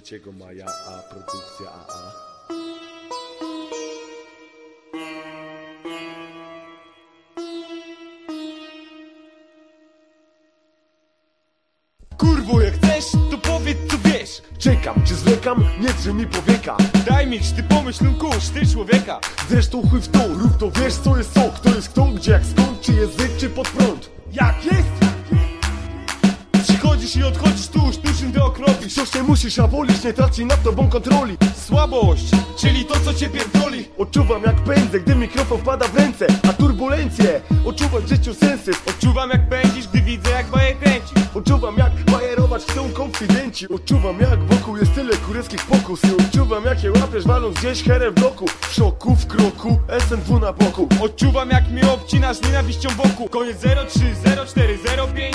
3 maja, a produkcja AA. Kurwo, jak chcesz, to powiedz co wiesz Czekam, czy zwlekam? Nie trzyj mi powieka Daj mi, czy ty pomyśl, lunku, ty człowieka Zresztą chuj w to, rób to, wiesz co jest co Kto jest kto, gdzie jak skąd, czy język, czy pod prąd Jak jest? Przychodzisz i odchodzisz tu, sztucznym ty okropisz Coś nie musisz, a wolisz, nie traci nad tobą kontroli. Słabość, czyli to co cię pierdoli. Odczuwam jak pędzę, gdy mikrofon wpada w ręce A turbulencje, odczuwać w życiu sensy Odczuwam jak pędzisz, gdy widzę jak bajer kręci. Odczuwam jak bajerować chcą konfidenci. Odczuwam jak wokół jest tyle kureckich pokus I odczuwam jak je łapiesz waląc gdzieś herem w bloku. W szoku, w kroku, SNW na boku. Odczuwam jak mnie obcinasz nienawiścią wokół Koniec 030405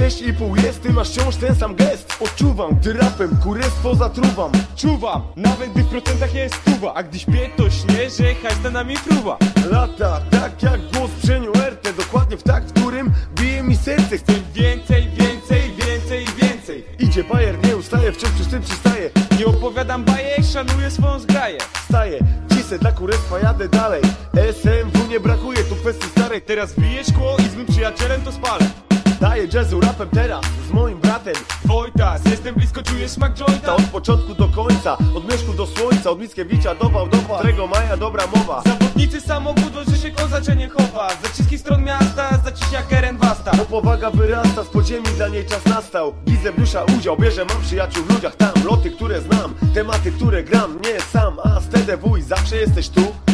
roku Teraz 6,5 jest, ty masz wciąż ten sam gest. Odczuwam, gdy rapem kurestwo zatruwam. Czuwam, nawet gdy w procentach jest stuwa A gdy śpię to śnię, że na nami fruwa. Lata, tak jak głos w brzeniu RT Dokładnie w takt, w którym bije mi serce. Chcę więcej, więcej, więcej, więcej. Idzie bajer, nie ustaje, wciąż przy tym przystaje Nie opowiadam bajek, szanuję swoją zgraję. Staję, cisę dla kurestwa, jadę dalej. SMW nie brakuje, tu kwestii starej. Teraz bije szkło i z mym przyjacielem to spalę Daję jazzu rapem teraz, z moim bratem. Wojtas, jestem blisko, czujesz smak Ta jointa od początku do końca, od Mieszku do Słońca Od Mickiewicza do Wałdowa, 3 maja dobra mowa. Zawodnicy samobudu, że się kozacze nie chowa. Za wszystkich stron miasta, zaciśnia keren wasta. Bo powaga wyrasta, z podziemi dla niej czas nastał. Widzę blusza udział, bierze, mam przyjaciół w ludziach tam. Loty, które znam, tematy, które gram Nie sam, a z TDW i zawsze jesteś tu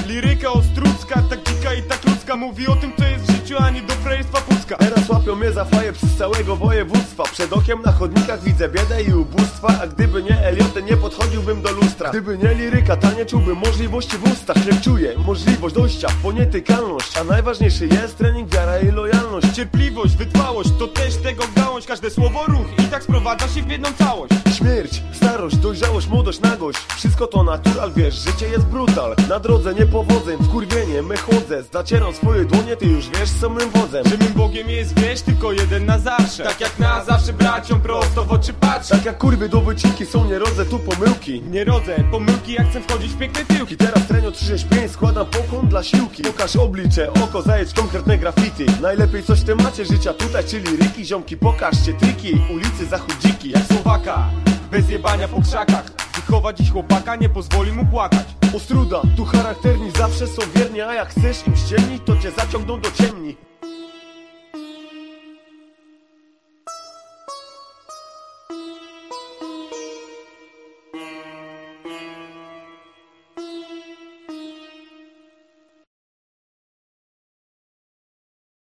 Mówi o tym, co jest w życiu, a nie do frejstwa pucka. Teraz łapią mnie za faję z całego województwa. Przed okiem na chodnikach widzę biedę i ubóstwa A gdyby nie Elioty, nie podchodziłbym do lustra. Gdyby nie liryka, ta nie czułbym możliwości w ustach. Nie czuję możliwość dojścia w ponietykalność A najważniejszy jest trening, wiara i lojalność. Cierpliwość, wytrwałość, to też tego gałąź. Każde słowo ruch i tak sprowadza się w jedną całość. Śmierć, starość, dojrzałość, młodość, nagość. Wszystko to natural, wiesz, życie jest brutal. Na drodze niepowodzeń, wkurwienie, chodzę Zacieram swoje dłonie, ty już wiesz co mym wodzem. Że mym Bogiem jest, wiesz, tylko jeden na zawsze? Tak jak na zawsze braciom prosto w oczy patrzę. Tak jak kurwy do wycinki są, nie rodzę tu pomyłki. Nie rodzę pomyłki, jak chcę wchodzić w piękne tyłki. Teraz trenio 365 składam pokłon dla siłki Pokaż oblicze, oko, zajedź konkretne graffiti. Najlepiej coś w temacie życia tutaj, czyli ryki Ziomki, pokażcie triki, ulicy zachudziki Jak Słowaka, bez jebania po krzakach. Wychowa dziś chłopaka, nie pozwoli mu płakać Ostruda, tu charakterni zawsze są wierni A jak chcesz im ściemnić, to cię zaciągną do ciemni